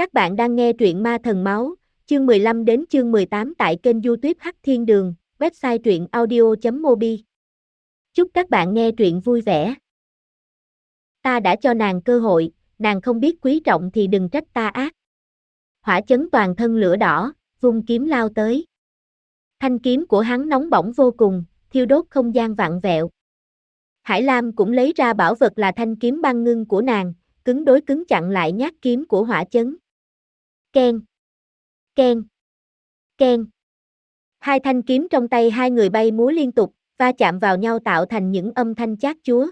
Các bạn đang nghe truyện Ma Thần Máu, chương 15 đến chương 18 tại kênh youtube Hắc Thiên Đường, website truyện audio.mobi. Chúc các bạn nghe truyện vui vẻ. Ta đã cho nàng cơ hội, nàng không biết quý trọng thì đừng trách ta ác. Hỏa chấn toàn thân lửa đỏ, vung kiếm lao tới. Thanh kiếm của hắn nóng bỏng vô cùng, thiêu đốt không gian vạn vẹo. Hải Lam cũng lấy ra bảo vật là thanh kiếm băng ngưng của nàng, cứng đối cứng chặn lại nhát kiếm của hỏa chấn. Ken. Ken. Ken. Hai thanh kiếm trong tay hai người bay múa liên tục, va chạm vào nhau tạo thành những âm thanh chát chúa.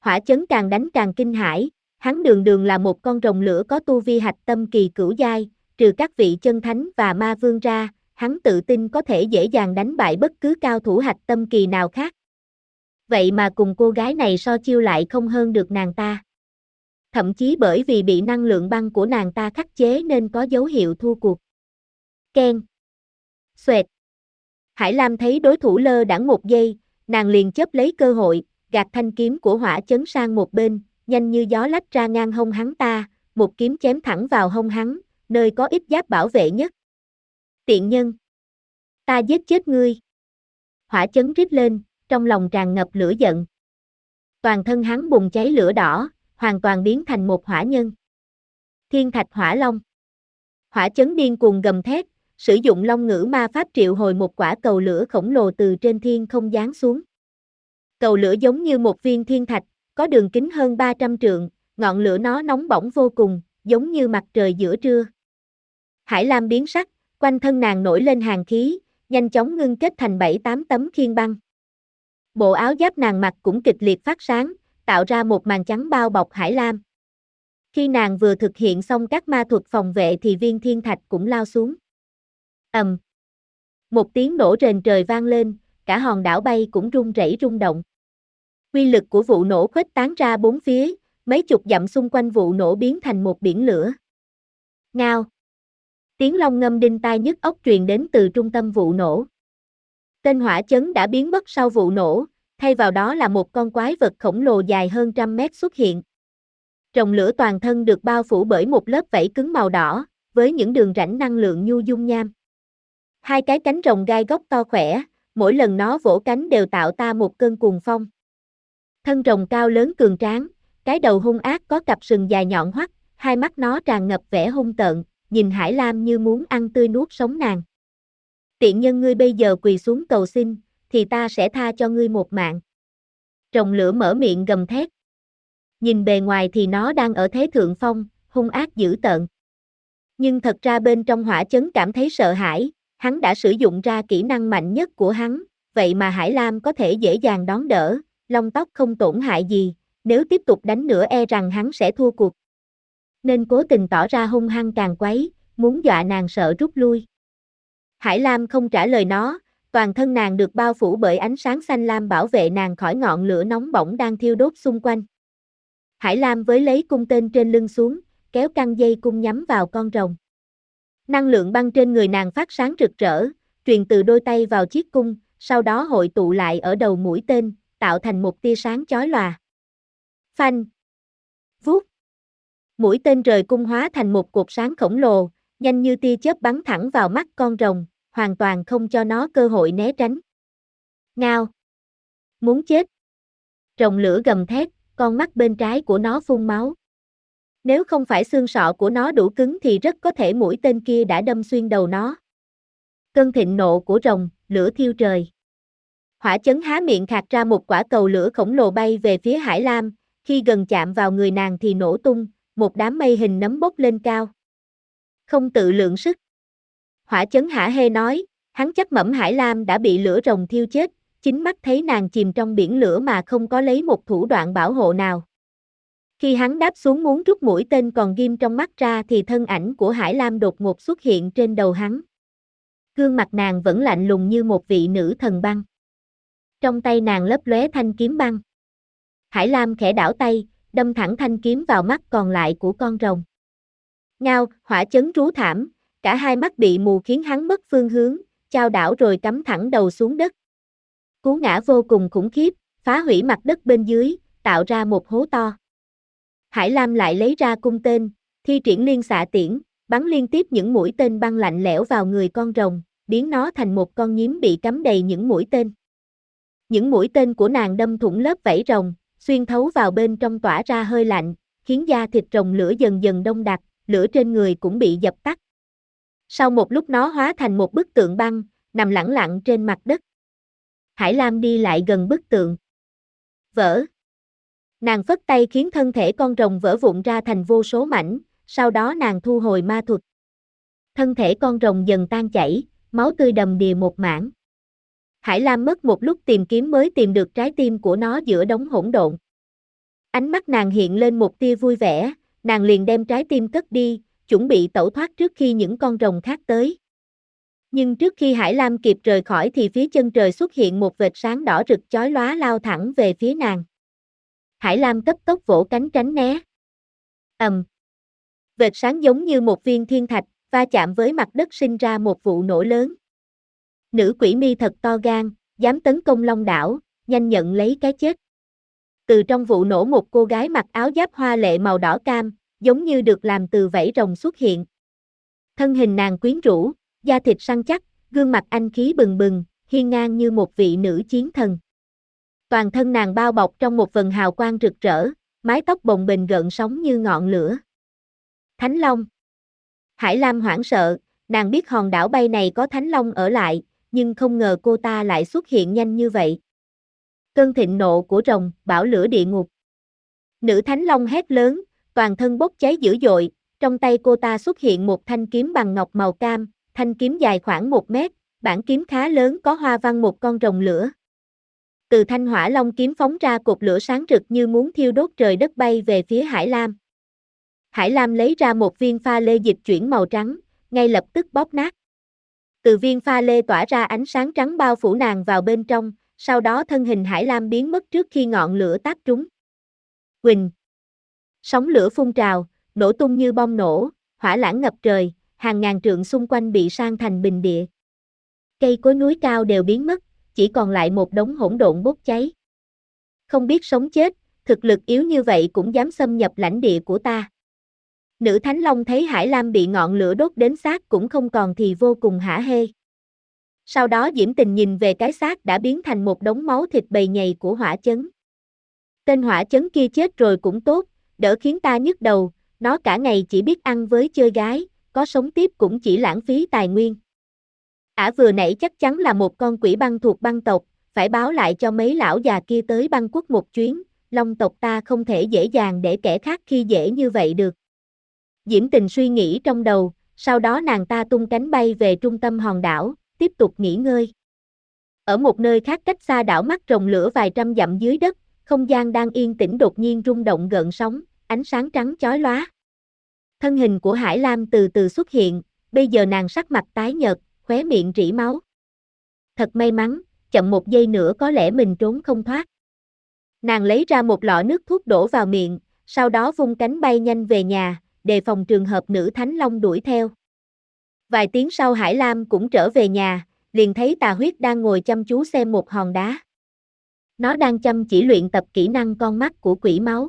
Hỏa chấn càng đánh càng kinh hãi, hắn đường đường là một con rồng lửa có tu vi hạch tâm kỳ cửu giai, trừ các vị chân thánh và ma vương ra, hắn tự tin có thể dễ dàng đánh bại bất cứ cao thủ hạch tâm kỳ nào khác. Vậy mà cùng cô gái này so chiêu lại không hơn được nàng ta thậm chí bởi vì bị năng lượng băng của nàng ta khắc chế nên có dấu hiệu thua cuộc. Ken. Xoẹt. Hải Lam thấy đối thủ lơ đãng một giây, nàng liền chấp lấy cơ hội, gạt thanh kiếm của hỏa chấn sang một bên, nhanh như gió lách ra ngang hông hắn ta, một kiếm chém thẳng vào hông hắn, nơi có ít giáp bảo vệ nhất. Tiện nhân. Ta giết chết ngươi. Hỏa chấn rít lên, trong lòng tràn ngập lửa giận. Toàn thân hắn bùng cháy lửa đỏ, hoàn toàn biến thành một hỏa nhân. Thiên thạch hỏa long. Hỏa chấn điên cuồng gầm thét, sử dụng long ngữ ma pháp triệu hồi một quả cầu lửa khổng lồ từ trên thiên không giáng xuống. Cầu lửa giống như một viên thiên thạch, có đường kính hơn 300 trượng, ngọn lửa nó nóng bỏng vô cùng, giống như mặt trời giữa trưa. Hải Lam biến sắc, quanh thân nàng nổi lên hàng khí, nhanh chóng ngưng kết thành 7-8 tấm khiên băng. Bộ áo giáp nàng mặc cũng kịch liệt phát sáng, tạo ra một màn trắng bao bọc Hải Lam. Khi nàng vừa thực hiện xong các ma thuật phòng vệ thì viên thiên thạch cũng lao xuống. ầm, Một tiếng nổ rền trời vang lên, cả hòn đảo bay cũng rung rẩy rung động. Quy lực của vụ nổ khuếch tán ra bốn phía, mấy chục dặm xung quanh vụ nổ biến thành một biển lửa. Ngao. Tiếng long ngâm đinh tai nhức óc truyền đến từ trung tâm vụ nổ. Tên hỏa chấn đã biến mất sau vụ nổ, thay vào đó là một con quái vật khổng lồ dài hơn trăm mét xuất hiện. Rồng lửa toàn thân được bao phủ bởi một lớp vảy cứng màu đỏ, với những đường rãnh năng lượng nhu dung nham. Hai cái cánh rồng gai góc to khỏe, mỗi lần nó vỗ cánh đều tạo ta một cơn cuồng phong. Thân rồng cao lớn cường tráng, cái đầu hung ác có cặp sừng dài nhọn hoắt, hai mắt nó tràn ngập vẻ hung tợn, nhìn Hải Lam như muốn ăn tươi nuốt sống nàng. Tiện nhân ngươi bây giờ quỳ xuống cầu xin, thì ta sẽ tha cho ngươi một mạng. Rồng lửa mở miệng gầm thét. Nhìn bề ngoài thì nó đang ở thế thượng phong, hung ác dữ tợn. Nhưng thật ra bên trong hỏa chấn cảm thấy sợ hãi, hắn đã sử dụng ra kỹ năng mạnh nhất của hắn, vậy mà Hải Lam có thể dễ dàng đón đỡ, lông tóc không tổn hại gì, nếu tiếp tục đánh nữa e rằng hắn sẽ thua cuộc. Nên cố tình tỏ ra hung hăng càng quấy, muốn dọa nàng sợ rút lui. Hải Lam không trả lời nó, toàn thân nàng được bao phủ bởi ánh sáng xanh lam bảo vệ nàng khỏi ngọn lửa nóng bỏng đang thiêu đốt xung quanh. Hải Lam với lấy cung tên trên lưng xuống, kéo căng dây cung nhắm vào con rồng. Năng lượng băng trên người nàng phát sáng rực rỡ, truyền từ đôi tay vào chiếc cung, sau đó hội tụ lại ở đầu mũi tên, tạo thành một tia sáng chói lòa. Phanh. Vút. Mũi tên rời cung hóa thành một cột sáng khổng lồ, nhanh như tia chớp bắn thẳng vào mắt con rồng, hoàn toàn không cho nó cơ hội né tránh. Ngao. Muốn chết. Rồng lửa gầm thét, con mắt bên trái của nó phun máu. Nếu không phải xương sọ của nó đủ cứng thì rất có thể mũi tên kia đã đâm xuyên đầu nó. Cơn thịnh nộ của rồng, lửa thiêu trời. Hỏa chấn há miệng khạc ra một quả cầu lửa khổng lồ bay về phía Hải Lam, khi gần chạm vào người nàng thì nổ tung, một đám mây hình nấm bốc lên cao. Không tự lượng sức. Hỏa chấn hả hê nói, hắn chắc mẫm Hải Lam đã bị lửa rồng thiêu chết, chính mắt thấy nàng chìm trong biển lửa mà không có lấy một thủ đoạn bảo hộ nào. Khi hắn đáp xuống muốn rút mũi tên còn ghim trong mắt ra thì thân ảnh của Hải Lam đột ngột xuất hiện trên đầu hắn. Gương mặt nàng vẫn lạnh lùng như một vị nữ thần băng. Trong tay nàng lấp lóe thanh kiếm băng. Hải Lam khẽ đảo tay, đâm thẳng thanh kiếm vào mắt còn lại của con rồng. Ngao, hỏa chấn rú thảm, cả hai mắt bị mù khiến hắn mất phương hướng, trao đảo rồi cắm thẳng đầu xuống đất. Cú ngã vô cùng khủng khiếp, phá hủy mặt đất bên dưới, tạo ra một hố to. Hải Lam lại lấy ra cung tên, thi triển liên xạ tiễn, bắn liên tiếp những mũi tên băng lạnh lẽo vào người con rồng, biến nó thành một con nhím bị cắm đầy những mũi tên. Những mũi tên của nàng đâm thủng lớp vảy rồng, xuyên thấu vào bên trong tỏa ra hơi lạnh, khiến da thịt rồng lửa dần dần đông đặc, lửa trên người cũng bị dập tắt. Sau một lúc nó hóa thành một bức tượng băng, nằm lẳng lặng trên mặt đất. Hải Lam đi lại gần bức tượng. Vỡ. Nàng phất tay khiến thân thể con rồng vỡ vụn ra thành vô số mảnh, sau đó nàng thu hồi ma thuật. Thân thể con rồng dần tan chảy, máu tươi đầm đìa một mảng. Hải Lam mất một lúc tìm kiếm mới tìm được trái tim của nó giữa đống hỗn độn. Ánh mắt nàng hiện lên một tia vui vẻ, nàng liền đem trái tim cất đi, chuẩn bị tẩu thoát trước khi những con rồng khác tới. Nhưng trước khi Hải Lam kịp rời khỏi thì phía chân trời xuất hiện một vệt sáng đỏ rực chói lóa lao thẳng về phía nàng. Hải Lam cấp tốc vỗ cánh tránh né. ầm, Vệt sáng giống như một viên thiên thạch, va chạm với mặt đất sinh ra một vụ nổ lớn. Nữ quỷ mi thật to gan, dám tấn công Long đảo, nhanh nhận lấy cái chết. Từ trong vụ nổ một cô gái mặc áo giáp hoa lệ màu đỏ cam, giống như được làm từ vảy rồng xuất hiện. Thân hình nàng quyến rũ, da thịt săn chắc, gương mặt anh khí bừng bừng, hiên ngang như một vị nữ chiến thần. Toàn thân nàng bao bọc trong một vần hào quang rực rỡ, mái tóc bồng bềnh gợn sóng như ngọn lửa. Thánh Long Hải Lam hoảng sợ, nàng biết hòn đảo bay này có Thánh Long ở lại, nhưng không ngờ cô ta lại xuất hiện nhanh như vậy. Cơn thịnh nộ của rồng, bảo lửa địa ngục. Nữ Thánh Long hét lớn, toàn thân bốc cháy dữ dội, trong tay cô ta xuất hiện một thanh kiếm bằng ngọc màu cam, thanh kiếm dài khoảng một mét, bản kiếm khá lớn có hoa văn một con rồng lửa. Từ thanh hỏa long kiếm phóng ra cột lửa sáng rực như muốn thiêu đốt trời đất bay về phía Hải Lam. Hải Lam lấy ra một viên pha lê dịch chuyển màu trắng, ngay lập tức bóp nát. Từ viên pha lê tỏa ra ánh sáng trắng bao phủ nàng vào bên trong, sau đó thân hình Hải Lam biến mất trước khi ngọn lửa tác trúng. Quỳnh. Sóng lửa phun trào, nổ tung như bom nổ, hỏa lãng ngập trời, hàng ngàn trượng xung quanh bị sang thành bình địa. Cây cối núi cao đều biến mất, chỉ còn lại một đống hỗn độn bốc cháy. Không biết sống chết, thực lực yếu như vậy cũng dám xâm nhập lãnh địa của ta. Nữ Thánh Long thấy Hải Lam bị ngọn lửa đốt đến xác cũng không còn thì vô cùng hả hê. Sau đó Diễm Tình nhìn về cái xác đã biến thành một đống máu thịt bầy nhầy của hỏa chấn. Tên hỏa chấn kia chết rồi cũng tốt, đỡ khiến ta nhức đầu, nó cả ngày chỉ biết ăn với chơi gái, có sống tiếp cũng chỉ lãng phí tài nguyên. Ả vừa nãy chắc chắn là một con quỷ băng thuộc băng tộc, phải báo lại cho mấy lão già kia tới băng quốc một chuyến, long tộc ta không thể dễ dàng để kẻ khác khi dễ như vậy được. Diễm tình suy nghĩ trong đầu, sau đó nàng ta tung cánh bay về trung tâm hòn đảo, tiếp tục nghỉ ngơi. Ở một nơi khác cách xa đảo mắt rồng lửa vài trăm dặm dưới đất, không gian đang yên tĩnh đột nhiên rung động gợn sóng, ánh sáng trắng chói lóa. Thân hình của Hải Lam từ từ xuất hiện, bây giờ nàng sắc mặt tái nhợt, khóe miệng rỉ máu. Thật may mắn, chậm một giây nữa có lẽ mình trốn không thoát. Nàng lấy ra một lọ nước thuốc đổ vào miệng, sau đó vung cánh bay nhanh về nhà, đề phòng trường hợp nữ thánh long đuổi theo. Vài tiếng sau Hải Lam cũng trở về nhà, liền thấy tà huyết đang ngồi chăm chú xem một hòn đá. Nó đang chăm chỉ luyện tập kỹ năng con mắt của quỷ máu.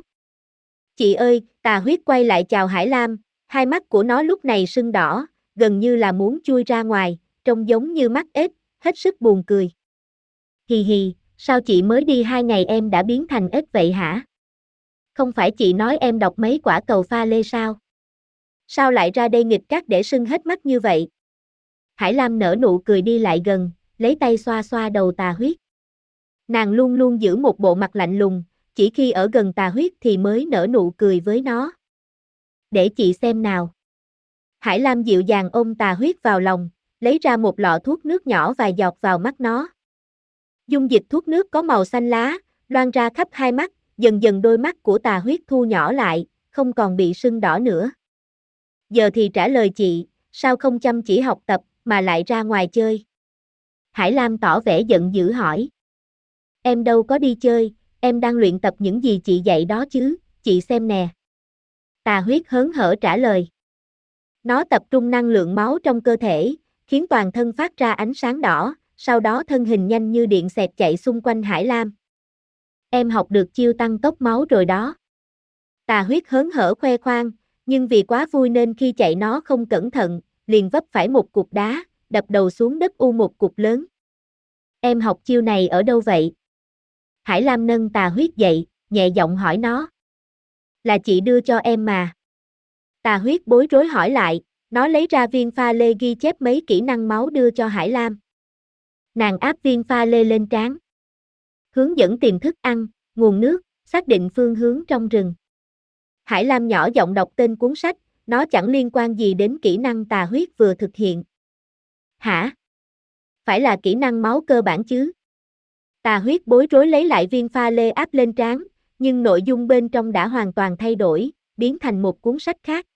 Chị ơi, tà huyết quay lại chào Hải Lam, hai mắt của nó lúc này sưng đỏ, gần như là muốn chui ra ngoài, trông giống như mắt ếch, hết sức buồn cười. Hì hì, sao chị mới đi hai ngày em đã biến thành ếch vậy hả? Không phải chị nói em đọc mấy quả cầu pha lê sao? Sao lại ra đây nghịch cát để sưng hết mắt như vậy? Hải Lam nở nụ cười đi lại gần, lấy tay xoa xoa đầu tà huyết. Nàng luôn luôn giữ một bộ mặt lạnh lùng, chỉ khi ở gần tà huyết thì mới nở nụ cười với nó. Để chị xem nào. Hải Lam dịu dàng ôm tà huyết vào lòng, lấy ra một lọ thuốc nước nhỏ vài giọt vào mắt nó. Dung dịch thuốc nước có màu xanh lá, loan ra khắp hai mắt, dần dần đôi mắt của tà huyết thu nhỏ lại, không còn bị sưng đỏ nữa. Giờ thì trả lời chị, sao không chăm chỉ học tập, mà lại ra ngoài chơi? Hải Lam tỏ vẻ giận dữ hỏi. Em đâu có đi chơi, em đang luyện tập những gì chị dạy đó chứ, chị xem nè. Tà huyết hớn hở trả lời. Nó tập trung năng lượng máu trong cơ thể, khiến toàn thân phát ra ánh sáng đỏ, sau đó thân hình nhanh như điện xẹt chạy xung quanh Hải Lam. Em học được chiêu tăng tốc máu rồi đó. Tà huyết hớn hở khoe khoang, nhưng vì quá vui nên khi chạy nó không cẩn thận, liền vấp phải một cục đá, đập đầu xuống đất u một cục lớn. Em học chiêu này ở đâu vậy? Hải Lam nâng tà huyết dậy, nhẹ giọng hỏi nó. Là chị đưa cho em mà. Tà huyết bối rối hỏi lại, nó lấy ra viên pha lê ghi chép mấy kỹ năng máu đưa cho Hải Lam. Nàng áp viên pha lê lên trán. Hướng dẫn tìm thức ăn, nguồn nước, xác định phương hướng trong rừng. Hải Lam nhỏ giọng đọc tên cuốn sách, nó chẳng liên quan gì đến kỹ năng tà huyết vừa thực hiện. Hả? Phải là kỹ năng máu cơ bản chứ? Tà huyết bối rối lấy lại viên pha lê áp lên trán, nhưng nội dung bên trong đã hoàn toàn thay đổi, biến thành một cuốn sách khác.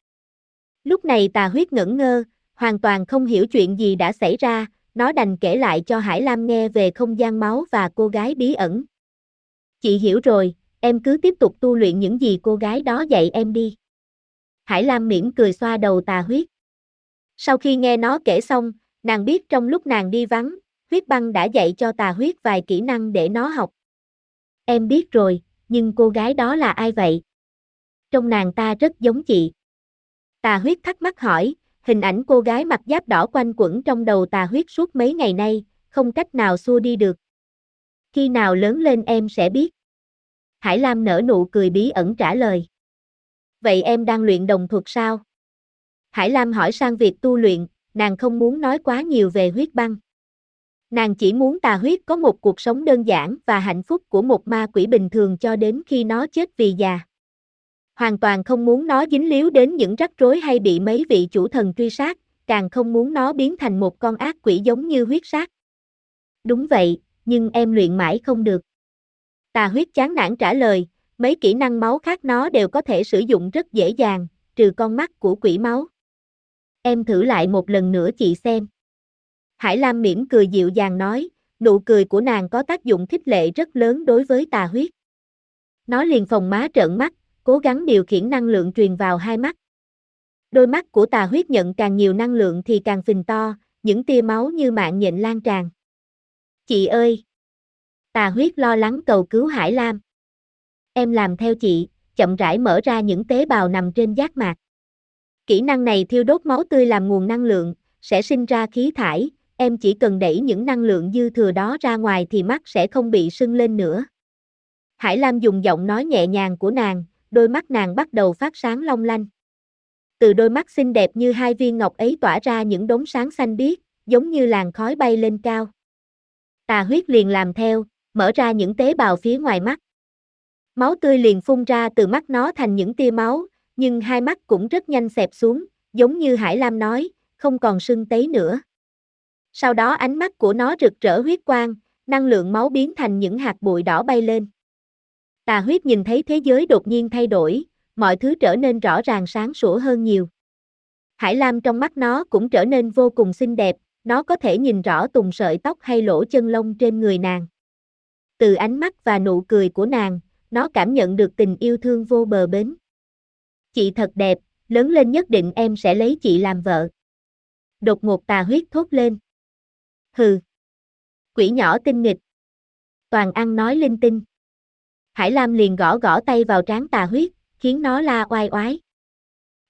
Lúc này tà huyết ngẩn ngơ, hoàn toàn không hiểu chuyện gì đã xảy ra, nó đành kể lại cho Hải Lam nghe về không gian máu và cô gái bí ẩn. Chị hiểu rồi, em cứ tiếp tục tu luyện những gì cô gái đó dạy em đi. Hải Lam mỉm cười xoa đầu tà huyết. Sau khi nghe nó kể xong, nàng biết trong lúc nàng đi vắng, huyết băng đã dạy cho tà huyết vài kỹ năng để nó học. Em biết rồi, nhưng cô gái đó là ai vậy? Trong nàng ta rất giống chị. Tà huyết thắc mắc hỏi, hình ảnh cô gái mặc giáp đỏ quanh quẩn trong đầu tà huyết suốt mấy ngày nay, không cách nào xua đi được. Khi nào lớn lên em sẽ biết. Hải Lam nở nụ cười bí ẩn trả lời. Vậy em đang luyện đồng thuật sao? Hải Lam hỏi sang việc tu luyện, nàng không muốn nói quá nhiều về huyết băng. Nàng chỉ muốn tà huyết có một cuộc sống đơn giản và hạnh phúc của một ma quỷ bình thường cho đến khi nó chết vì già. Hoàn toàn không muốn nó dính líu đến những rắc rối hay bị mấy vị chủ thần truy sát, càng không muốn nó biến thành một con ác quỷ giống như huyết sát. Đúng vậy, nhưng em luyện mãi không được. Tà huyết chán nản trả lời, mấy kỹ năng máu khác nó đều có thể sử dụng rất dễ dàng, trừ con mắt của quỷ máu. Em thử lại một lần nữa chị xem. Hải Lam mỉm cười dịu dàng nói, nụ cười của nàng có tác dụng khích lệ rất lớn đối với tà huyết. Nó liền phòng má trợn mắt, cố gắng điều khiển năng lượng truyền vào hai mắt. Đôi mắt của tà huyết nhận càng nhiều năng lượng thì càng phình to, những tia máu như mạng nhện lan tràn. Chị ơi! Tà huyết lo lắng cầu cứu Hải Lam. Em làm theo chị, chậm rãi mở ra những tế bào nằm trên giác mạc. Kỹ năng này thiêu đốt máu tươi làm nguồn năng lượng, sẽ sinh ra khí thải, em chỉ cần đẩy những năng lượng dư thừa đó ra ngoài thì mắt sẽ không bị sưng lên nữa. Hải Lam dùng giọng nói nhẹ nhàng của nàng, đôi mắt nàng bắt đầu phát sáng long lanh. Từ đôi mắt xinh đẹp như hai viên ngọc ấy tỏa ra những đốm sáng xanh biếc, giống như làn khói bay lên cao. Tà huyết liền làm theo, mở ra những tế bào phía ngoài mắt. Máu tươi liền phun ra từ mắt nó thành những tia máu, nhưng hai mắt cũng rất nhanh xẹp xuống, giống như Hải Lam nói, không còn sưng tấy nữa. Sau đó ánh mắt của nó rực rỡ huyết quang, năng lượng máu biến thành những hạt bụi đỏ bay lên. Tà huyết nhìn thấy thế giới đột nhiên thay đổi, mọi thứ trở nên rõ ràng sáng sủa hơn nhiều. Hải Lam trong mắt nó cũng trở nên vô cùng xinh đẹp, nó có thể nhìn rõ tùng sợi tóc hay lỗ chân lông trên người nàng. Từ ánh mắt và nụ cười của nàng, nó cảm nhận được tình yêu thương vô bờ bến. Chị thật đẹp, lớn lên nhất định em sẽ lấy chị làm vợ. Đột ngột tà huyết thốt lên. Hừ. Quỷ nhỏ tinh nghịch. Toàn ăn nói linh tinh. Hải Lam liền gõ gõ tay vào trán tà huyết, khiến nó la oai oái.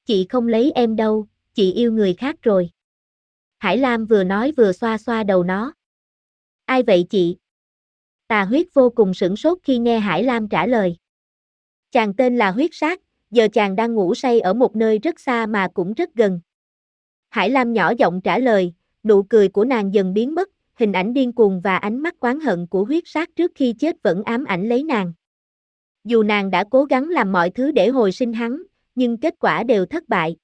Chị không lấy em đâu, chị yêu người khác rồi. Hải Lam vừa nói vừa xoa xoa đầu nó. Ai vậy chị? Tà huyết vô cùng sửng sốt khi nghe Hải Lam trả lời. Chàng tên là huyết sát, giờ chàng đang ngủ say ở một nơi rất xa mà cũng rất gần. Hải Lam nhỏ giọng trả lời, nụ cười của nàng dần biến mất, hình ảnh điên cuồng và ánh mắt quán hận của huyết sát trước khi chết vẫn ám ảnh lấy nàng. Dù nàng đã cố gắng làm mọi thứ để hồi sinh hắn, nhưng kết quả đều thất bại.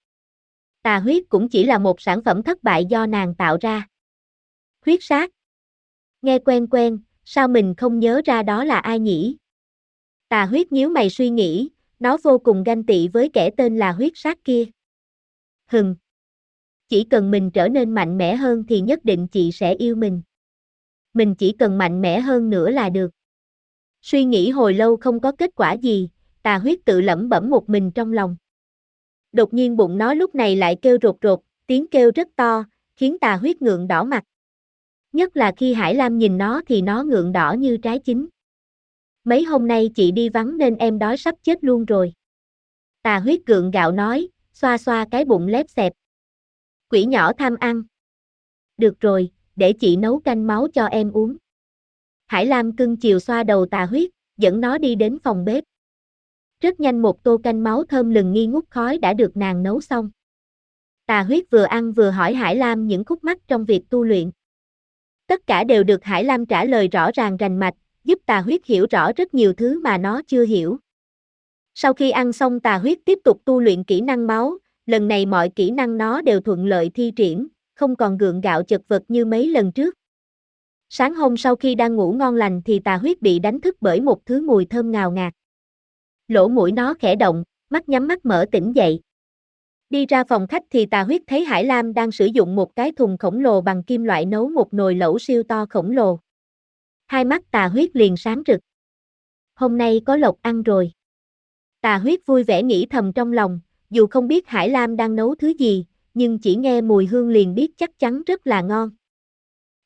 Tà huyết cũng chỉ là một sản phẩm thất bại do nàng tạo ra. Huyết sát. Nghe quen quen, sao mình không nhớ ra đó là ai nhỉ? Tà huyết nhíu mày suy nghĩ, nó vô cùng ganh tị với kẻ tên là huyết sát kia. Hừng chỉ cần mình trở nên mạnh mẽ hơn thì nhất định chị sẽ yêu mình. Mình chỉ cần mạnh mẽ hơn nữa là được. Suy nghĩ hồi lâu không có kết quả gì, tà huyết tự lẩm bẩm một mình trong lòng. Đột nhiên bụng nó lúc này lại kêu rột rột, tiếng kêu rất to, khiến tà huyết ngượng đỏ mặt. Nhất là khi Hải Lam nhìn nó thì nó ngượng đỏ như trái chín. Mấy hôm nay chị đi vắng nên em đói sắp chết luôn rồi. Tà huyết gượng gạo nói, xoa xoa cái bụng lép xẹp. Quỷ nhỏ tham ăn. Được rồi, để chị nấu canh máu cho em uống. Hải Lam cưng chiều xoa đầu tà huyết, dẫn nó đi đến phòng bếp. Rất nhanh một tô canh máu thơm lừng nghi ngút khói đã được nàng nấu xong. Tà huyết vừa ăn vừa hỏi Hải Lam những khúc mắc trong việc tu luyện. Tất cả đều được Hải Lam trả lời rõ ràng rành mạch, giúp tà huyết hiểu rõ rất nhiều thứ mà nó chưa hiểu. Sau khi ăn xong tà huyết tiếp tục tu luyện kỹ năng máu, lần này mọi kỹ năng nó đều thuận lợi thi triển, không còn gượng gạo chật vật như mấy lần trước. Sáng hôm sau khi đang ngủ ngon lành thì tà huyết bị đánh thức bởi một thứ mùi thơm ngào ngạt. Lỗ mũi nó khẽ động, mắt nhắm mắt mở tỉnh dậy. Đi ra phòng khách thì tà huyết thấy Hải Lam đang sử dụng một cái thùng khổng lồ bằng kim loại nấu một nồi lẩu siêu to khổng lồ. Hai mắt tà huyết liền sáng rực. Hôm nay có lộc ăn rồi. Tà huyết vui vẻ nghĩ thầm trong lòng, dù không biết Hải Lam đang nấu thứ gì, nhưng chỉ nghe mùi hương liền biết chắc chắn rất là ngon.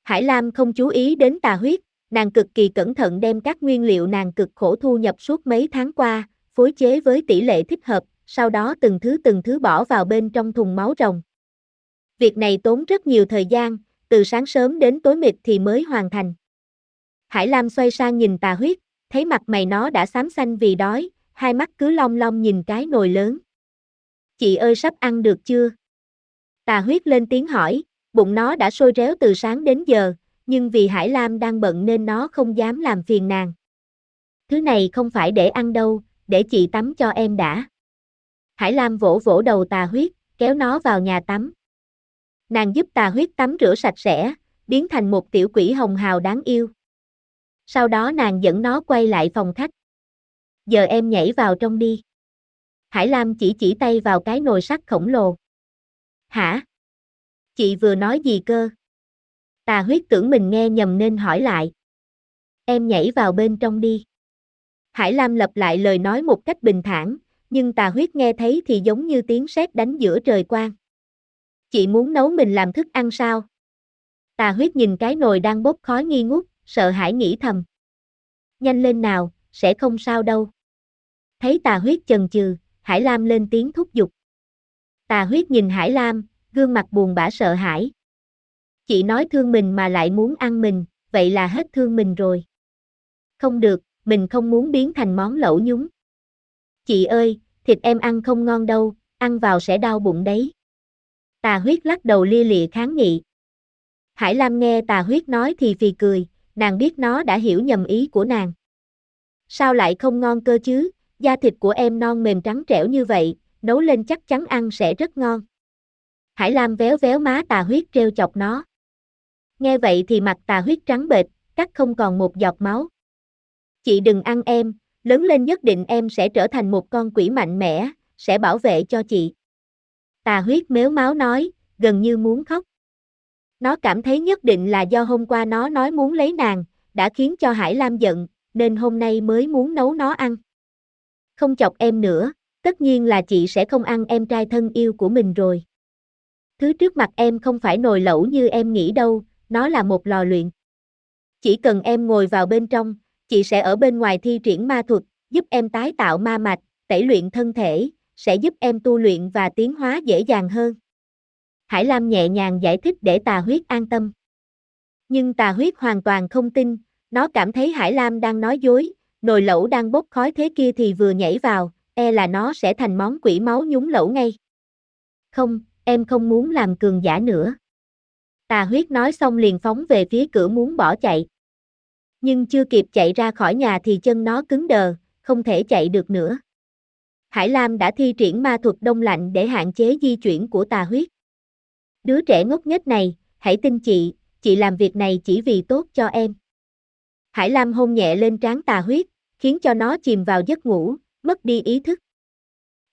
Hải Lam không chú ý đến tà huyết, nàng cực kỳ cẩn thận đem các nguyên liệu nàng cực khổ thu nhập suốt mấy tháng qua, phối chế với tỷ lệ thích hợp, sau đó từng thứ từng thứ bỏ vào bên trong thùng máu rồng. Việc này tốn rất nhiều thời gian, từ sáng sớm đến tối mịt thì mới hoàn thành. Hải Lam xoay sang nhìn tà huyết, thấy mặt mày nó đã xám xanh vì đói, hai mắt cứ long long nhìn cái nồi lớn. Chị ơi sắp ăn được chưa? Tà huyết lên tiếng hỏi, bụng nó đã sôi réo từ sáng đến giờ, nhưng vì Hải Lam đang bận nên nó không dám làm phiền nàng. Thứ này không phải để ăn đâu, để chị tắm cho em đã. Hải Lam vỗ vỗ đầu tà huyết, kéo nó vào nhà tắm. Nàng giúp tà huyết tắm rửa sạch sẽ, biến thành một tiểu quỷ hồng hào đáng yêu. Sau đó nàng dẫn nó quay lại phòng khách. Giờ em nhảy vào trong đi. Hải Lam chỉ chỉ tay vào cái nồi sắt khổng lồ. Hả? Chị vừa nói gì cơ? Tà huyết tưởng mình nghe nhầm nên hỏi lại. Em nhảy vào bên trong đi. Hải Lam lặp lại lời nói một cách bình thản, nhưng tà huyết nghe thấy thì giống như tiếng sét đánh giữa trời quang. Chị muốn nấu mình làm thức ăn sao? Tà huyết nhìn cái nồi đang bốc khói nghi ngút, sợ hãi nghĩ thầm. Nhanh lên nào, sẽ không sao đâu. Thấy tà huyết chần chừ, Hải Lam lên tiếng thúc giục. Tà huyết nhìn Hải Lam, gương mặt buồn bã sợ hãi. Chị nói thương mình mà lại muốn ăn mình, vậy là hết thương mình rồi. Không được, mình không muốn biến thành món lẩu nhúng. Chị ơi, thịt em ăn không ngon đâu, ăn vào sẽ đau bụng đấy. Tà huyết lắc đầu lia lịa kháng nghị. Hải Lam nghe tà huyết nói thì phì cười, nàng biết nó đã hiểu nhầm ý của nàng. Sao lại không ngon cơ chứ, da thịt của em non mềm trắng trẻo như vậy, nấu lên chắc chắn ăn sẽ rất ngon. Hải Lam véo véo má tà huyết treo chọc nó. Nghe vậy thì mặt tà huyết trắng bệch, cắt không còn một giọt máu. Chị đừng ăn em, lớn lên nhất định em sẽ trở thành một con quỷ mạnh mẽ, sẽ bảo vệ cho chị. Tà huyết méo máu nói, gần như muốn khóc. Nó cảm thấy nhất định là do hôm qua nó nói muốn lấy nàng, đã khiến cho Hải Lam giận, nên hôm nay mới muốn nấu nó ăn. Không chọc em nữa, tất nhiên là chị sẽ không ăn em trai thân yêu của mình rồi. Thứ trước mặt em không phải nồi lẩu như em nghĩ đâu, nó là một lò luyện. Chỉ cần em ngồi vào bên trong, chị sẽ ở bên ngoài thi triển ma thuật, giúp em tái tạo ma mạch, tẩy luyện thân thể, sẽ giúp em tu luyện và tiến hóa dễ dàng hơn. Hải Lam nhẹ nhàng giải thích để tà huyết an tâm. Nhưng tà huyết hoàn toàn không tin, nó cảm thấy Hải Lam đang nói dối, nồi lẩu đang bốc khói thế kia thì vừa nhảy vào, e là nó sẽ thành món quỷ máu nhúng lẩu ngay. Không, em không muốn làm cường giả nữa. Tà huyết nói xong liền phóng về phía cửa muốn bỏ chạy. Nhưng chưa kịp chạy ra khỏi nhà thì chân nó cứng đờ, không thể chạy được nữa. Hải Lam đã thi triển ma thuật đông lạnh để hạn chế di chuyển của tà huyết. Đứa trẻ ngốc nghếch này, hãy tin chị, chị làm việc này chỉ vì tốt cho em. Hải Lam hôn nhẹ lên trán tà huyết, khiến cho nó chìm vào giấc ngủ, mất đi ý thức.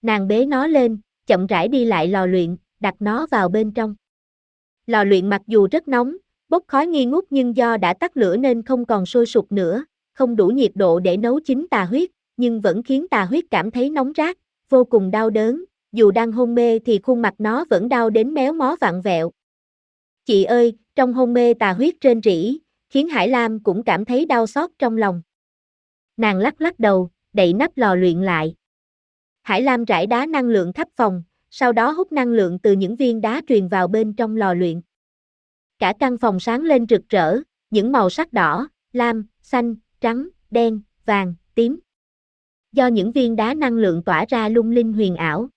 Nàng bế nó lên, chậm rãi đi lại lò luyện, đặt nó vào bên trong. Lò luyện mặc dù rất nóng, bốc khói nghi ngút nhưng do đã tắt lửa nên không còn sôi sục nữa, không đủ nhiệt độ để nấu chín tà huyết, nhưng vẫn khiến tà huyết cảm thấy nóng rát, vô cùng đau đớn, dù đang hôn mê thì khuôn mặt nó vẫn đau đến méo mó vặn vẹo. Chị ơi, trong hôn mê tà huyết trên rỉ, khiến Hải Lam cũng cảm thấy đau xót trong lòng. Nàng lắc lắc đầu, đậy nắp lò luyện lại. Hải Lam rải đá năng lượng khắp phòng, sau đó hút năng lượng từ những viên đá truyền vào bên trong lò luyện. Cả căn phòng sáng lên rực rỡ, những màu sắc đỏ, lam, xanh, trắng, đen, vàng, tím. Do những viên đá năng lượng tỏa ra lung linh huyền ảo.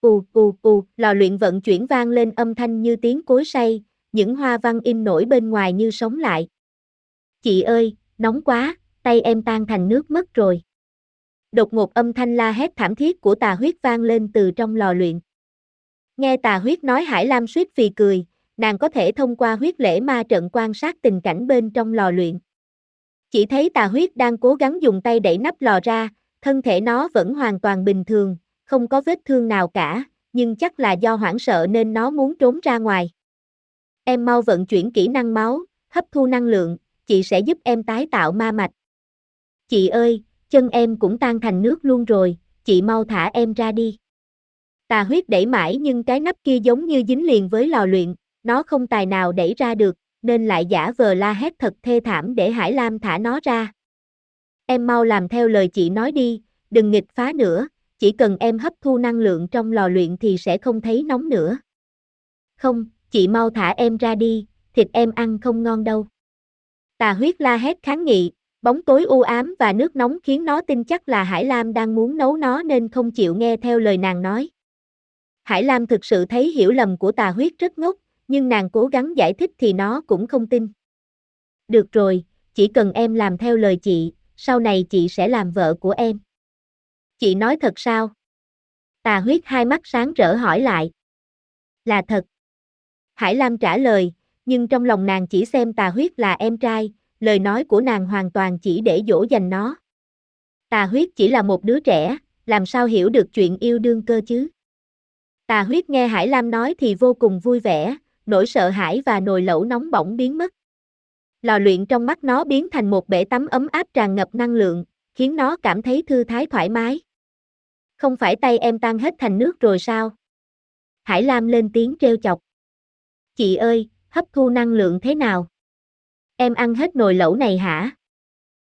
Ù, ù, ù, lò luyện vận chuyển vang lên âm thanh như tiếng cối say, những hoa văn in nổi bên ngoài như sống lại. Chị ơi, nóng quá, tay em tan thành nước mất rồi. Đột ngột âm thanh la hét thảm thiết của tà huyết vang lên từ trong lò luyện. Nghe tà huyết nói Hải Lam suýt phì cười, nàng có thể thông qua huyết lễ ma trận quan sát tình cảnh bên trong lò luyện. Chỉ thấy tà huyết đang cố gắng dùng tay đẩy nắp lò ra, thân thể nó vẫn hoàn toàn bình thường, không có vết thương nào cả, nhưng chắc là do hoảng sợ nên nó muốn trốn ra ngoài. Em mau vận chuyển kỹ năng máu, hấp thu năng lượng, chị sẽ giúp em tái tạo ma mạch. Chị ơi, chân em cũng tan thành nước luôn rồi, chị mau thả em ra đi. Tà huyết đẩy mãi nhưng cái nắp kia giống như dính liền với lò luyện, nó không tài nào đẩy ra được, nên lại giả vờ la hét thật thê thảm để Hải Lam thả nó ra. Em mau làm theo lời chị nói đi, đừng nghịch phá nữa, chỉ cần em hấp thu năng lượng trong lò luyện thì sẽ không thấy nóng nữa. Không, chị mau thả em ra đi, thịt em ăn không ngon đâu. Tà huyết la hét kháng nghị, bóng tối u ám và nước nóng khiến nó tin chắc là Hải Lam đang muốn nấu nó nên không chịu nghe theo lời nàng nói. Hải Lam thực sự thấy hiểu lầm của tà huyết rất ngốc, nhưng nàng cố gắng giải thích thì nó cũng không tin. Được rồi, chỉ cần em làm theo lời chị, sau này chị sẽ làm vợ của em. Chị nói thật sao? Tà huyết hai mắt sáng rỡ hỏi lại. Là thật. Hải Lam trả lời, nhưng trong lòng nàng chỉ xem tà huyết là em trai, lời nói của nàng hoàn toàn chỉ để dỗ dành nó. Tà huyết chỉ là một đứa trẻ, làm sao hiểu được chuyện yêu đương cơ chứ? Tà huyết nghe Hải Lam nói thì vô cùng vui vẻ, nỗi sợ hãi và nồi lẩu nóng bỏng biến mất. Lò luyện trong mắt nó biến thành một bể tắm ấm áp tràn ngập năng lượng, khiến nó cảm thấy thư thái thoải mái. Không phải tay em tan hết thành nước rồi sao? Hải Lam lên tiếng treo chọc. Chị ơi, hấp thu năng lượng thế nào? Em ăn hết nồi lẩu này hả?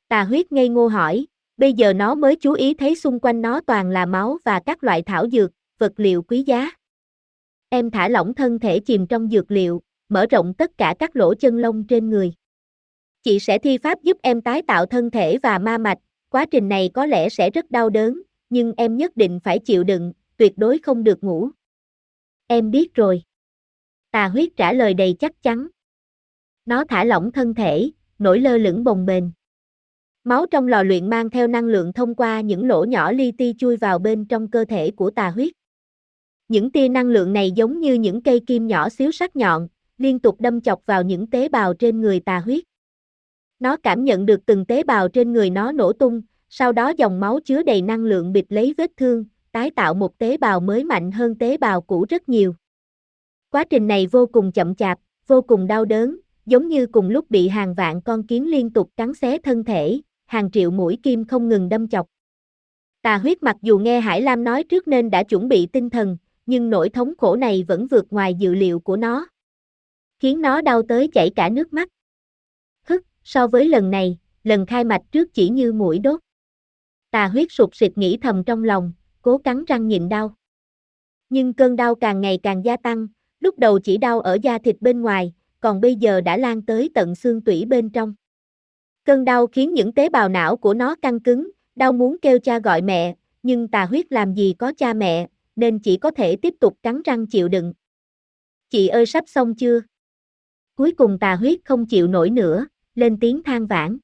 Tà huyết ngây ngô hỏi, bây giờ nó mới chú ý thấy xung quanh nó toàn là máu và các loại thảo dược, vật liệu quý giá. Em thả lỏng thân thể chìm trong dược liệu, mở rộng tất cả các lỗ chân lông trên người. Chị sẽ thi pháp giúp em tái tạo thân thể và ma mạch, quá trình này có lẽ sẽ rất đau đớn, nhưng em nhất định phải chịu đựng, tuyệt đối không được ngủ. Em biết rồi. Tà huyết trả lời đầy chắc chắn. Nó thả lỏng thân thể, nổi lơ lửng bồng bềnh. Máu trong lò luyện mang theo năng lượng thông qua những lỗ nhỏ li ti chui vào bên trong cơ thể của tà huyết. Những tia năng lượng này giống như những cây kim nhỏ xíu sắc nhọn, liên tục đâm chọc vào những tế bào trên người tà huyết. Nó cảm nhận được từng tế bào trên người nó nổ tung, sau đó dòng máu chứa đầy năng lượng bịt lấy vết thương, tái tạo một tế bào mới mạnh hơn tế bào cũ rất nhiều. Quá trình này vô cùng chậm chạp, vô cùng đau đớn, giống như cùng lúc bị hàng vạn con kiến liên tục cắn xé thân thể, hàng triệu mũi kim không ngừng đâm chọc. Tà huyết mặc dù nghe Hải Lam nói trước nên đã chuẩn bị tinh thần, nhưng nỗi thống khổ này vẫn vượt ngoài dự liệu của nó. Khiến nó đau tới chảy cả nước mắt. Hức, so với lần này, lần khai mạch trước chỉ như mũi đốt. Tà huyết sụt sịt nghĩ thầm trong lòng, cố cắn răng nhịn đau. Nhưng cơn đau càng ngày càng gia tăng, lúc đầu chỉ đau ở da thịt bên ngoài, còn bây giờ đã lan tới tận xương tủy bên trong. Cơn đau khiến những tế bào não của nó căng cứng, đau muốn kêu cha gọi mẹ, nhưng tà huyết làm gì có cha mẹ, nên chỉ có thể tiếp tục cắn răng chịu đựng. Chị ơi sắp xong chưa? Cuối cùng tà huyết không chịu nổi nữa, lên tiếng than vãn.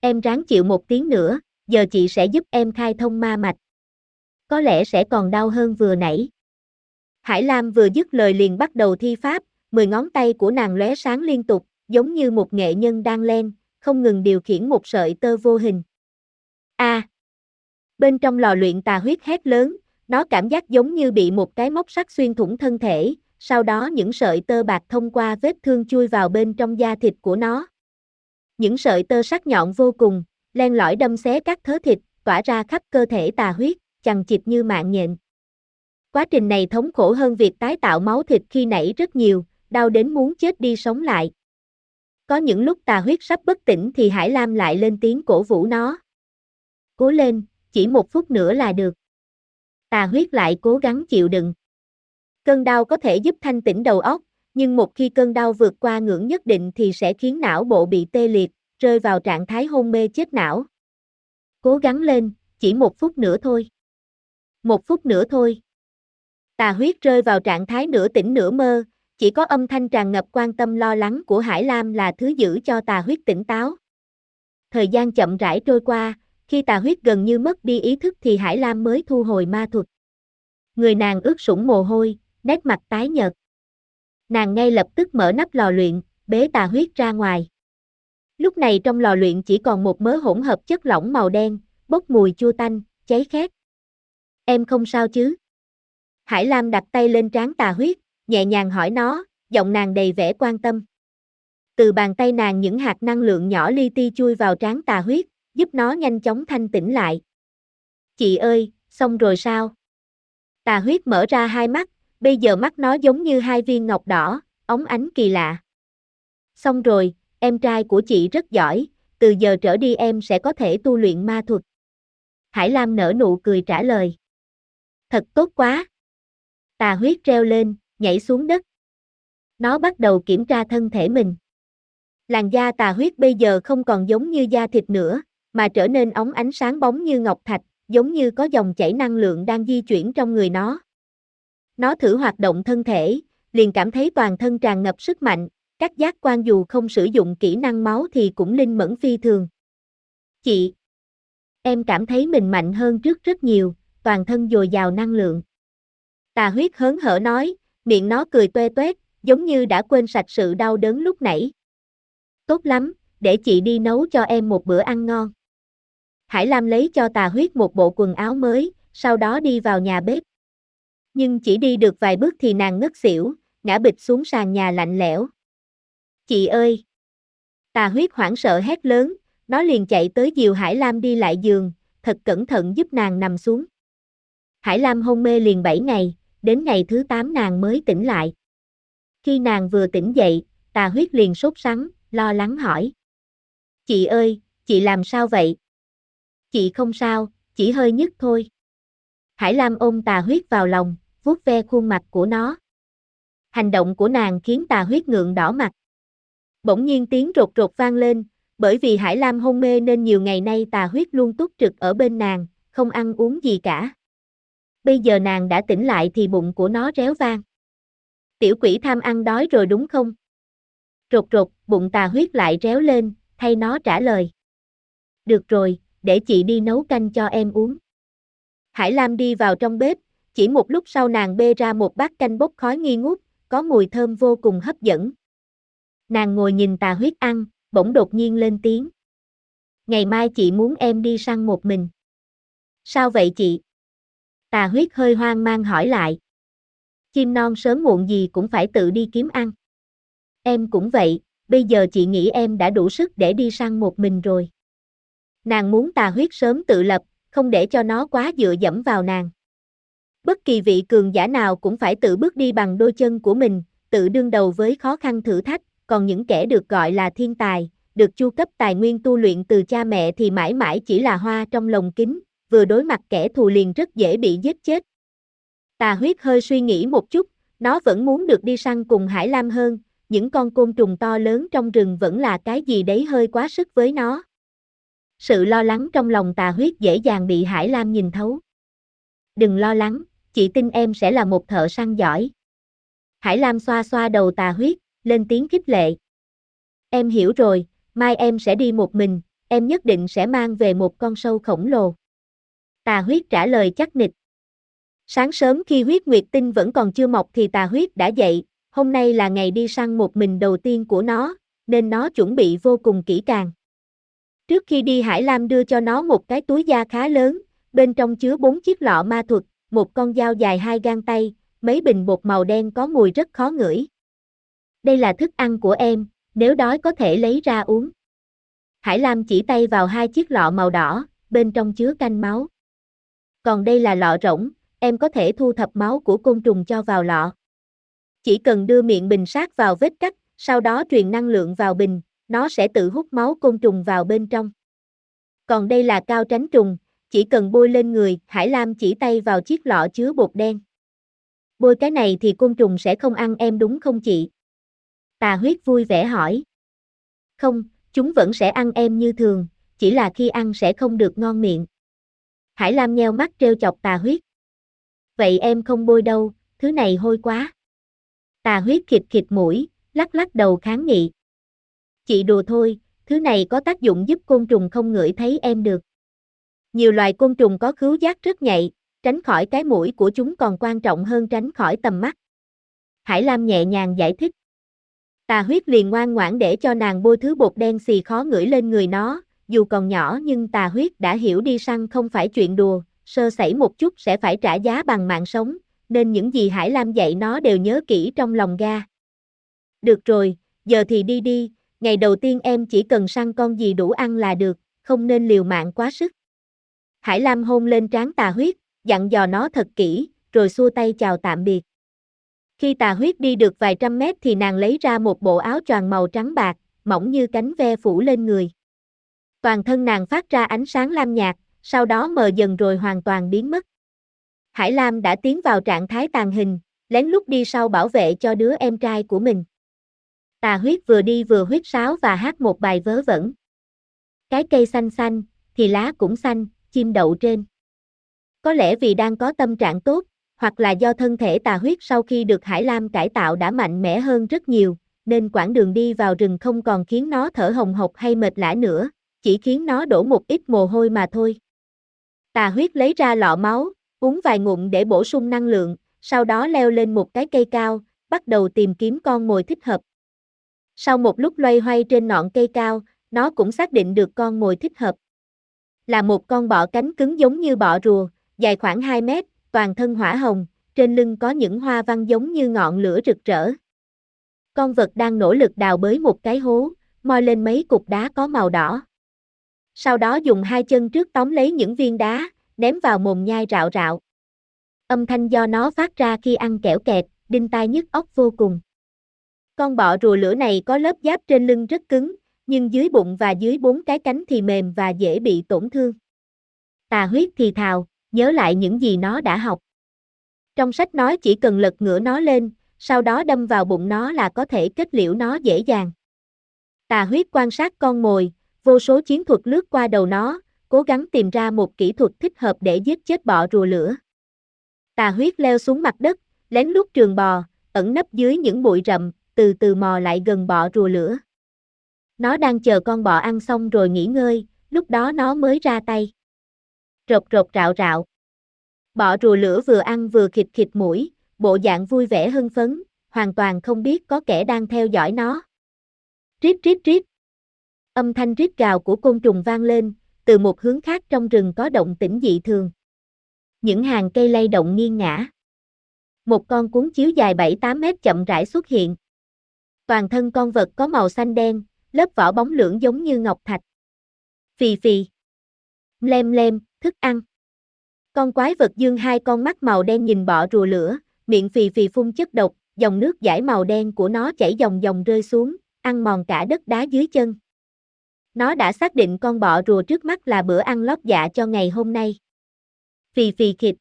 Em ráng chịu một tiếng nữa, giờ chị sẽ giúp em khai thông ma mạch. Có lẽ sẽ còn đau hơn vừa nãy. Hải Lam vừa dứt lời liền bắt đầu thi pháp, mười ngón tay của nàng lóe sáng liên tục, giống như một nghệ nhân đang len, không ngừng điều khiển một sợi tơ vô hình. A. Bên trong lò luyện tà huyết hét lớn, nó cảm giác giống như bị một cái móc sắt xuyên thủng thân thể, sau đó những sợi tơ bạc thông qua vết thương chui vào bên trong da thịt của nó. Những sợi tơ sắc nhọn vô cùng, len lỏi đâm xé các thớ thịt, tỏa ra khắp cơ thể tà huyết, chằng chịt như mạng nhện. Quá trình này thống khổ hơn việc tái tạo máu thịt khi nảy rất nhiều, đau đến muốn chết đi sống lại. Có những lúc tà huyết sắp bất tỉnh thì Hải Lam lại lên tiếng cổ vũ nó. Cố lên, chỉ một phút nữa là được. Tà huyết lại cố gắng chịu đựng. Cơn đau có thể giúp thanh tĩnh đầu óc, nhưng một khi cơn đau vượt qua ngưỡng nhất định thì sẽ khiến não bộ bị tê liệt, rơi vào trạng thái hôn mê chết não. Cố gắng lên, chỉ một phút nữa thôi. Một phút nữa thôi. Tà huyết rơi vào trạng thái nửa tỉnh nửa mơ, chỉ có âm thanh tràn ngập quan tâm lo lắng của Hải Lam là thứ giữ cho tà huyết tỉnh táo. Thời gian chậm rãi trôi qua, khi tà huyết gần như mất đi ý thức thì Hải Lam mới thu hồi ma thuật. Người nàng ướt sũng mồ hôi, nét mặt tái nhợt. Nàng ngay lập tức mở nắp lò luyện, bế tà huyết ra ngoài. Lúc này trong lò luyện chỉ còn một mớ hỗn hợp chất lỏng màu đen, bốc mùi chua tanh, cháy khét. Em không sao chứ? Hải Lam đặt tay lên trán tà huyết, nhẹ nhàng hỏi nó, giọng nàng đầy vẻ quan tâm. Từ bàn tay nàng những hạt năng lượng nhỏ li ti chui vào trán tà huyết, giúp nó nhanh chóng thanh tĩnh lại. Chị ơi, xong rồi sao? Tà huyết mở ra hai mắt, bây giờ mắt nó giống như hai viên ngọc đỏ, ống ánh kỳ lạ. Xong rồi, em trai của chị rất giỏi, từ giờ trở đi em sẽ có thể tu luyện ma thuật. Hải Lam nở nụ cười trả lời. Thật tốt quá. Tà huyết treo lên, nhảy xuống đất. Nó bắt đầu kiểm tra thân thể mình. Làn da tà huyết bây giờ không còn giống như da thịt nữa, mà trở nên óng ánh sáng bóng như ngọc thạch, giống như có dòng chảy năng lượng đang di chuyển trong người nó. Nó thử hoạt động thân thể, liền cảm thấy toàn thân tràn ngập sức mạnh, các giác quan dù không sử dụng kỹ năng máu thì cũng linh mẫn phi thường. Chị, em cảm thấy mình mạnh hơn trước rất nhiều, toàn thân dồi dào năng lượng. Tà huyết hớn hở nói, miệng nó cười toe toét, giống như đã quên sạch sự đau đớn lúc nãy. Tốt lắm, để chị đi nấu cho em một bữa ăn ngon. Hải Lam lấy cho tà huyết một bộ quần áo mới, sau đó đi vào nhà bếp. Nhưng chỉ đi được vài bước thì nàng ngất xỉu, ngã bịch xuống sàn nhà lạnh lẽo. Chị ơi! Tà huyết hoảng sợ hét lớn, nó liền chạy tới dìu Hải Lam đi lại giường, thật cẩn thận giúp nàng nằm xuống. Hải Lam hôn mê liền 7 ngày, đến ngày thứ 8 nàng mới tỉnh lại. Khi nàng vừa tỉnh dậy, tà huyết liền sốt sắng, lo lắng hỏi. Chị ơi, chị làm sao vậy? Chị không sao, chỉ hơi nhức thôi. Hải Lam ôm tà huyết vào lòng, vuốt ve khuôn mặt của nó. Hành động của nàng khiến tà huyết ngượng đỏ mặt. Bỗng nhiên tiếng rột rột vang lên, bởi vì Hải Lam hôn mê nên nhiều ngày nay tà huyết luôn túc trực ở bên nàng, không ăn uống gì cả. Bây giờ nàng đã tỉnh lại thì bụng của nó réo vang. Tiểu quỷ tham ăn đói rồi đúng không? Rột rột, bụng tà huyết lại réo lên, thay nó trả lời. Được rồi, để chị đi nấu canh cho em uống. Hải Lam đi vào trong bếp, chỉ một lúc sau nàng bê ra một bát canh bốc khói nghi ngút, có mùi thơm vô cùng hấp dẫn. Nàng ngồi nhìn tà huyết ăn, bỗng đột nhiên lên tiếng. Ngày mai chị muốn em đi săn một mình. Sao vậy chị? Tà huyết hơi hoang mang hỏi lại. Chim non sớm muộn gì cũng phải tự đi kiếm ăn. Em cũng vậy, bây giờ chị nghĩ em đã đủ sức để đi săn một mình rồi. Nàng muốn tà huyết sớm tự lập, không để cho nó quá dựa dẫm vào nàng. Bất kỳ vị cường giả nào cũng phải tự bước đi bằng đôi chân của mình, tự đương đầu với khó khăn thử thách, còn những kẻ được gọi là thiên tài, được chu cấp tài nguyên tu luyện từ cha mẹ thì mãi mãi chỉ là hoa trong lồng kính, vừa đối mặt kẻ thù liền rất dễ bị giết chết. Tà huyết hơi suy nghĩ một chút, nó vẫn muốn được đi săn cùng Hải Lam hơn, những con côn trùng to lớn trong rừng vẫn là cái gì đấy hơi quá sức với nó. Sự lo lắng trong lòng tà huyết dễ dàng bị Hải Lam nhìn thấu. Đừng lo lắng, chị tin em sẽ là một thợ săn giỏi. Hải Lam xoa xoa đầu tà huyết, lên tiếng khích lệ. Em hiểu rồi, mai em sẽ đi một mình, em nhất định sẽ mang về một con sâu khổng lồ. Tà huyết trả lời chắc nịch. Sáng sớm khi huyết nguyệt tinh vẫn còn chưa mọc thì tà huyết đã dậy, hôm nay là ngày đi săn một mình đầu tiên của nó, nên nó chuẩn bị vô cùng kỹ càng. Trước khi đi Hải Lam đưa cho nó một cái túi da khá lớn, bên trong chứa bốn chiếc lọ ma thuật, một con dao dài hai gang tay, mấy bình bột màu đen có mùi rất khó ngửi. Đây là thức ăn của em, nếu đói có thể lấy ra uống. Hải Lam chỉ tay vào hai chiếc lọ màu đỏ, bên trong chứa canh máu. Còn đây là lọ rỗng, em có thể thu thập máu của côn trùng cho vào lọ. Chỉ cần đưa miệng bình sát vào vết cắt, sau đó truyền năng lượng vào bình, nó sẽ tự hút máu côn trùng vào bên trong. Còn đây là cao tránh trùng, chỉ cần bôi lên người, Hải Lam chỉ tay vào chiếc lọ chứa bột đen. Bôi cái này thì côn trùng sẽ không ăn em đúng không chị? Tà huyết vui vẻ hỏi. Không, chúng vẫn sẽ ăn em như thường, chỉ là khi ăn sẽ không được ngon miệng. Hải Lam nheo mắt treo chọc tà huyết. Vậy em không bôi đâu, thứ này hôi quá. Tà huyết khịt khịt mũi, lắc lắc đầu kháng nghị. Chị đùa thôi, thứ này có tác dụng giúp côn trùng không ngửi thấy em được. Nhiều loài côn trùng có khứu giác rất nhạy, tránh khỏi cái mũi của chúng còn quan trọng hơn tránh khỏi tầm mắt. Hải Lam nhẹ nhàng giải thích. Tà huyết liền ngoan ngoãn để cho nàng bôi thứ bột đen xì khó ngửi lên người nó, dù còn nhỏ nhưng tà huyết đã hiểu đi săn không phải chuyện đùa, sơ sẩy một chút sẽ phải trả giá bằng mạng sống, nên những gì Hải Lam dạy nó đều nhớ kỹ trong lòng ga. Được rồi, giờ thì đi đi, ngày đầu tiên em chỉ cần săn con gì đủ ăn là được, không nên liều mạng quá sức. Hải Lam hôn lên trán tà huyết, dặn dò nó thật kỹ, rồi xua tay chào tạm biệt. Khi tà huyết đi được vài trăm mét thì nàng lấy ra một bộ áo choàng màu trắng bạc, mỏng như cánh ve phủ lên người. Toàn thân nàng phát ra ánh sáng lam nhạt, sau đó mờ dần rồi hoàn toàn biến mất. Hải Lam đã tiến vào trạng thái tàn hình, lén lút đi sau bảo vệ cho đứa em trai của mình. Tà huyết vừa đi vừa huyết sáo và hát một bài vớ vẩn. Cái cây xanh xanh, thì lá cũng xanh, chim đậu trên. Có lẽ vì đang có tâm trạng tốt, hoặc là do thân thể tà huyết sau khi được Hải Lam cải tạo đã mạnh mẽ hơn rất nhiều, nên quãng đường đi vào rừng không còn khiến nó thở hồng hộc hay mệt lã nữa, chỉ khiến nó đổ một ít mồ hôi mà thôi. Tà huyết lấy ra lọ máu, uống vài ngụm để bổ sung năng lượng, sau đó leo lên một cái cây cao, bắt đầu tìm kiếm con mồi thích hợp. Sau một lúc loay hoay trên ngọn cây cao, nó cũng xác định được con mồi thích hợp. Là một con bọ cánh cứng giống như bọ rùa, dài khoảng 2 mét, toàn thân hỏa hồng, trên lưng có những hoa văn giống như ngọn lửa rực rỡ. Con vật đang nỗ lực đào bới một cái hố, moi lên mấy cục đá có màu đỏ. Sau đó dùng hai chân trước tóm lấy những viên đá, ném vào mồm nhai rạo rạo. Âm thanh do nó phát ra khi ăn kẻo kẹt, đinh tai nhức óc vô cùng. Con bọ rùa lửa này có lớp giáp trên lưng rất cứng, nhưng dưới bụng và dưới bốn cái cánh thì mềm và dễ bị tổn thương. Tà huyết thì thào, nhớ lại những gì nó đã học. Trong sách nói chỉ cần lật ngửa nó lên, sau đó đâm vào bụng nó là có thể kết liễu nó dễ dàng. Tà huyết quan sát con mồi, vô số chiến thuật lướt qua đầu nó, cố gắng tìm ra một kỹ thuật thích hợp để giết chết bọ rùa lửa. Tà huyết leo xuống mặt đất, lén lút trường bò, ẩn nấp dưới những bụi rậm, từ từ mò lại gần bọ rùa lửa. Nó đang chờ con bọ ăn xong rồi nghỉ ngơi, lúc đó nó mới ra tay. Rột rột rạo rạo. Bọ rùa lửa vừa ăn vừa khịt khịt mũi, bộ dạng vui vẻ hưng phấn, hoàn toàn không biết có kẻ đang theo dõi nó. Rít rít rít. Âm thanh rít gào của côn trùng vang lên, từ một hướng khác trong rừng có động tĩnh dị thường. Những hàng cây lay động nghiêng ngã. Một con cuốn chiếu dài 7-8 mét chậm rãi xuất hiện. Toàn thân con vật có màu xanh đen, lớp vỏ bóng lưỡng giống như ngọc thạch. Phì phì. Lem lem, thức ăn. Con quái vật dương hai con mắt màu đen nhìn bọ rùa lửa, miệng phì phì phun chất độc, dòng nước giải màu đen của nó chảy dòng dòng rơi xuống, ăn mòn cả đất đá dưới chân. Nó đã xác định con bọ rùa trước mắt là bữa ăn lót dạ cho ngày hôm nay. Phì phì khịt.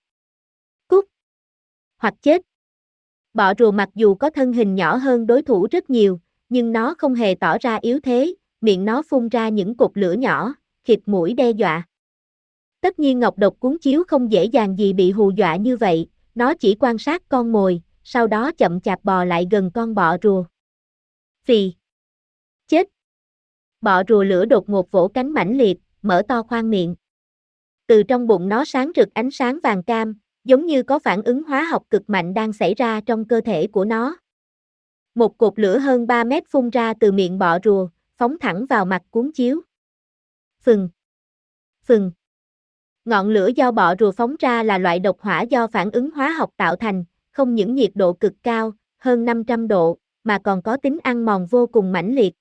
Cút. Hoặc chết. Bọ rùa mặc dù có thân hình nhỏ hơn đối thủ rất nhiều, nhưng nó không hề tỏ ra yếu thế, miệng nó phun ra những cục lửa nhỏ, khịt mũi đe dọa. Tất nhiên Ngọc Độc cuốn chiếu không dễ dàng gì bị hù dọa như vậy, nó chỉ quan sát con mồi, sau đó chậm chạp bò lại gần con bọ rùa. Phì. Chết. Bọ rùa lửa đột ngột vỗ cánh mãnh liệt, mở to khoang miệng. Từ trong bụng nó sáng rực ánh sáng vàng cam, giống như có phản ứng hóa học cực mạnh đang xảy ra trong cơ thể của nó. Một cột lửa hơn 3 mét phun ra từ miệng bọ rùa, phóng thẳng vào mặt cuốn chiếu. Phừng. Phừng. Ngọn lửa do bọ rùa phóng ra là loại độc hỏa do phản ứng hóa học tạo thành, không những nhiệt độ cực cao, hơn 500 độ, mà còn có tính ăn mòn vô cùng mãnh liệt.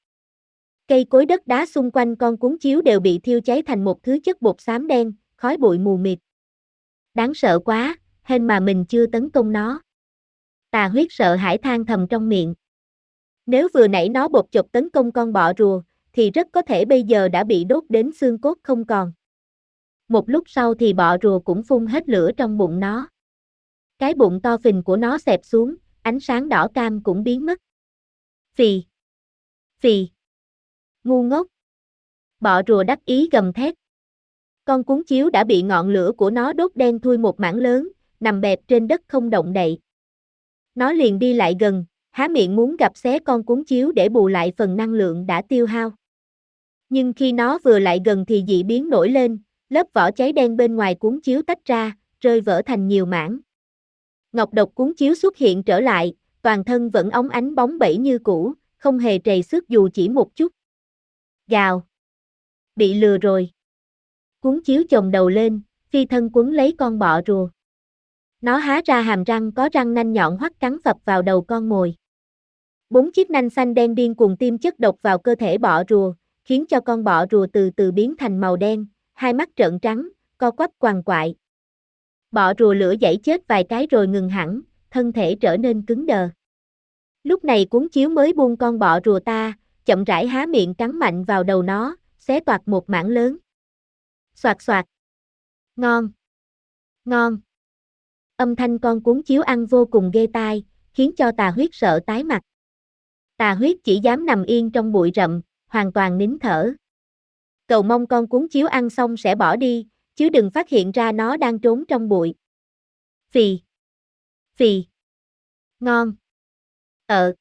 Cây cối đất đá xung quanh con cuốn chiếu đều bị thiêu cháy thành một thứ chất bột xám đen, khói bụi mù mịt. Đáng sợ quá, hên mà mình chưa tấn công nó. Tà huyết sợ hãi than thầm trong miệng. Nếu vừa nãy nó bột chột tấn công con bọ rùa, thì rất có thể bây giờ đã bị đốt đến xương cốt không còn. một lúc sau thì bọ rùa cũng phun hết lửa trong bụng nó. Cái bụng to phình của nó xẹp xuống, ánh sáng đỏ cam cũng biến mất. Phì. Phì. Ngu ngốc. Bọ rùa đắc ý gầm thét. Con cuốn chiếu đã bị ngọn lửa của nó đốt đen thui một mảng lớn, nằm bẹp trên đất không động đậy. Nó liền đi lại gần, há miệng muốn gặp xé con cuốn chiếu để bù lại phần năng lượng đã tiêu hao. Nhưng khi nó vừa lại gần thì dị biến nổi lên, lớp vỏ cháy đen bên ngoài cuốn chiếu tách ra, rơi vỡ thành nhiều mảng. Ngọc độc cuốn chiếu xuất hiện trở lại, toàn thân vẫn óng ánh bóng bẩy như cũ, không hề trầy xước dù chỉ một chút. Gào. Bị lừa rồi. Cuốn chiếu chồng đầu lên, phi thân quấn lấy con bọ rùa. Nó há ra hàm răng có răng nanh nhọn hoắt cắn phập vào đầu con mồi. Bốn chiếc nanh xanh đen điên cuồng tiêm chất độc vào cơ thể bọ rùa, khiến cho con bọ rùa từ từ biến thành màu đen, hai mắt trợn trắng, co quắp quằn quại. Bọ rùa lửa dãy chết vài cái rồi ngừng hẳn, thân thể trở nên cứng đờ. Lúc này cuốn chiếu mới buông con bọ rùa ta, chậm rãi há miệng cắn mạnh vào đầu nó, xé toạc một mảng lớn. Xoạt xoạt. Ngon. Ngon. Âm thanh con cuốn chiếu ăn vô cùng ghê tai, khiến cho tà huyết sợ tái mặt. Tà huyết chỉ dám nằm yên trong bụi rậm, hoàn toàn nín thở. Cầu mong con cuốn chiếu ăn xong sẽ bỏ đi, chứ đừng phát hiện ra nó đang trốn trong bụi. Phì. Phì. Ngon. Ờ.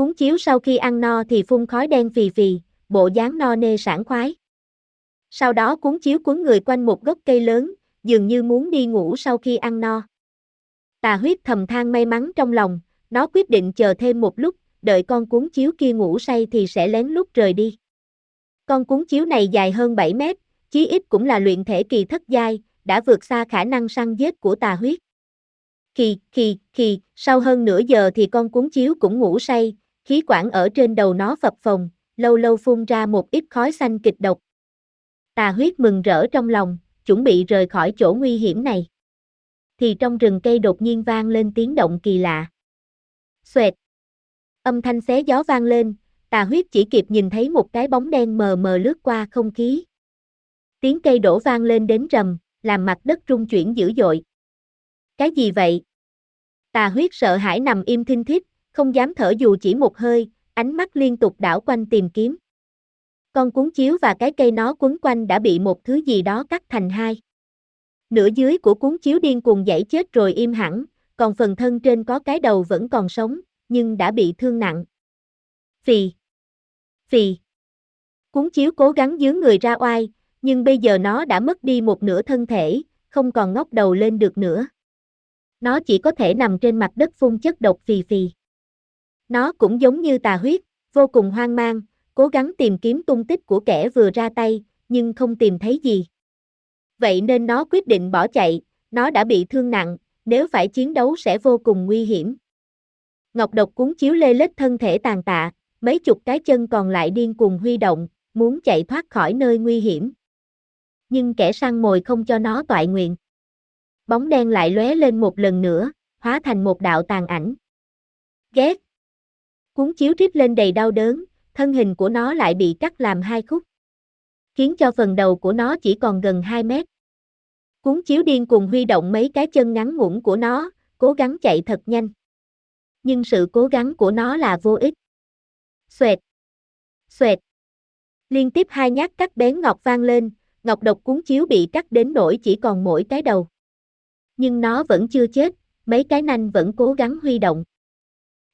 Cuốn chiếu sau khi ăn no thì phun khói đen phì phì, bộ dáng no nê sảng khoái. Sau đó cuốn chiếu cuốn người quanh một gốc cây lớn, dường như muốn đi ngủ sau khi ăn no. Tà huyết thầm than may mắn trong lòng, nó quyết định chờ thêm một lúc, đợi con cuốn chiếu kia ngủ say thì sẽ lén lút rời đi. Con cuốn chiếu này dài hơn 7 mét, chí ít cũng là luyện thể kỳ thất giai, đã vượt xa khả năng săn giết của tà huyết. kỳ kỳ kỳ sau hơn nửa giờ thì con cuốn chiếu cũng ngủ say, khí quản ở trên đầu nó phập phồng, lâu lâu phun ra một ít khói xanh kịch độc. Tà huyết mừng rỡ trong lòng, chuẩn bị rời khỏi chỗ nguy hiểm này. Thì trong rừng cây đột nhiên vang lên tiếng động kỳ lạ. Xoẹt. Âm thanh xé gió vang lên, tà huyết chỉ kịp nhìn thấy một cái bóng đen mờ mờ lướt qua không khí. Tiếng cây đổ vang lên đến rầm, làm mặt đất rung chuyển dữ dội. Cái gì vậy? Tà huyết sợ hãi nằm im thinh thít, không dám thở dù chỉ một hơi, ánh mắt liên tục đảo quanh tìm kiếm. Con cuốn chiếu và cái cây nó quấn quanh đã bị một thứ gì đó cắt thành hai. Nửa dưới của cuốn chiếu điên cuồng dãy chết rồi im hẳn, còn phần thân trên có cái đầu vẫn còn sống, nhưng đã bị thương nặng. Phì. Phì. Cuốn chiếu cố gắng dướng người ra oai, nhưng bây giờ nó đã mất đi một nửa thân thể, không còn ngóc đầu lên được nữa. Nó chỉ có thể nằm trên mặt đất phun chất độc phì phì. Nó cũng giống như tà huyết, vô cùng hoang mang, cố gắng tìm kiếm tung tích của kẻ vừa ra tay, nhưng không tìm thấy gì. Vậy nên nó quyết định bỏ chạy, nó đã bị thương nặng, nếu phải chiến đấu sẽ vô cùng nguy hiểm. Ngọc độc cuốn chiếu lê lết thân thể tàn tạ, mấy chục cái chân còn lại điên cuồng huy động, muốn chạy thoát khỏi nơi nguy hiểm. Nhưng kẻ săn mồi không cho nó toại nguyện. Bóng đen lại lóe lên một lần nữa, hóa thành một đạo tàn ảnh. Ghét. Cuốn chiếu rít lên đầy đau đớn, thân hình của nó lại bị cắt làm hai khúc. Khiến cho phần đầu của nó chỉ còn gần 2 mét. Cuốn chiếu điên cùng huy động mấy cái chân ngắn ngủn của nó, cố gắng chạy thật nhanh. Nhưng sự cố gắng của nó là vô ích. Xoẹt. Xoẹt. Liên tiếp hai nhát cắt bén ngọc vang lên, ngọc độc cuốn chiếu bị cắt đến nỗi chỉ còn mỗi cái đầu. Nhưng nó vẫn chưa chết, mấy cái nanh vẫn cố gắng huy động.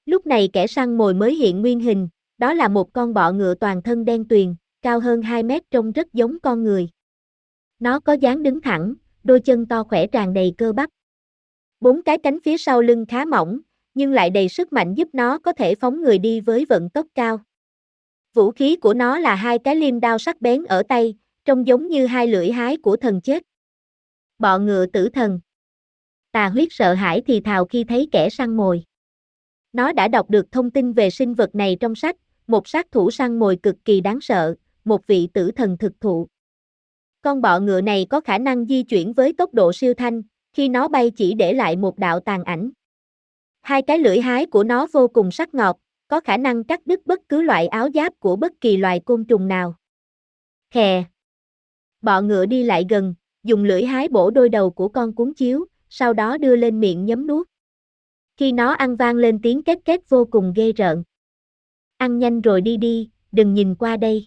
Lúc này kẻ săn mồi mới hiện nguyên hình, đó là một con bọ ngựa toàn thân đen tuyền, cao hơn 2 mét trông rất giống con người. Nó có dáng đứng thẳng, đôi chân to khỏe tràn đầy cơ bắp. Bốn cái cánh phía sau lưng khá mỏng, nhưng lại đầy sức mạnh giúp nó có thể phóng người đi với vận tốc cao. Vũ khí của nó là hai cái liêm đao sắc bén ở tay, trông giống như hai lưỡi hái của thần chết. Bọ ngựa tử thần. Tà huyết sợ hãi thì thào khi thấy kẻ săn mồi. Nó đã đọc được thông tin về sinh vật này trong sách, một sát thủ săn mồi cực kỳ đáng sợ, một vị tử thần thực thụ. Con bọ ngựa này có khả năng di chuyển với tốc độ siêu thanh, khi nó bay chỉ để lại một đạo tàn ảnh. Hai cái lưỡi hái của nó vô cùng sắc ngọt, có khả năng cắt đứt bất cứ loại áo giáp của bất kỳ loài côn trùng nào. Khè. Bọ ngựa đi lại gần, dùng lưỡi hái bổ đôi đầu của con cuốn chiếu, sau đó đưa lên miệng nhấm nuốt. Khi nó ăn vang lên tiếng két két vô cùng ghê rợn. Ăn nhanh rồi đi đi, đừng nhìn qua đây.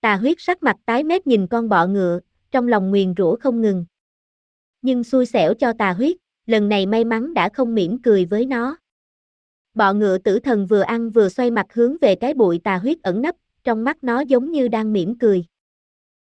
Tà huyết sắc mặt tái mét nhìn con bọ ngựa, trong lòng nguyền rủa không ngừng. Nhưng xui xẻo cho tà huyết, lần này may mắn đã không mỉm cười với nó. Bọ ngựa tử thần vừa ăn vừa xoay mặt hướng về cái bụi tà huyết ẩn nấp, trong mắt nó giống như đang mỉm cười.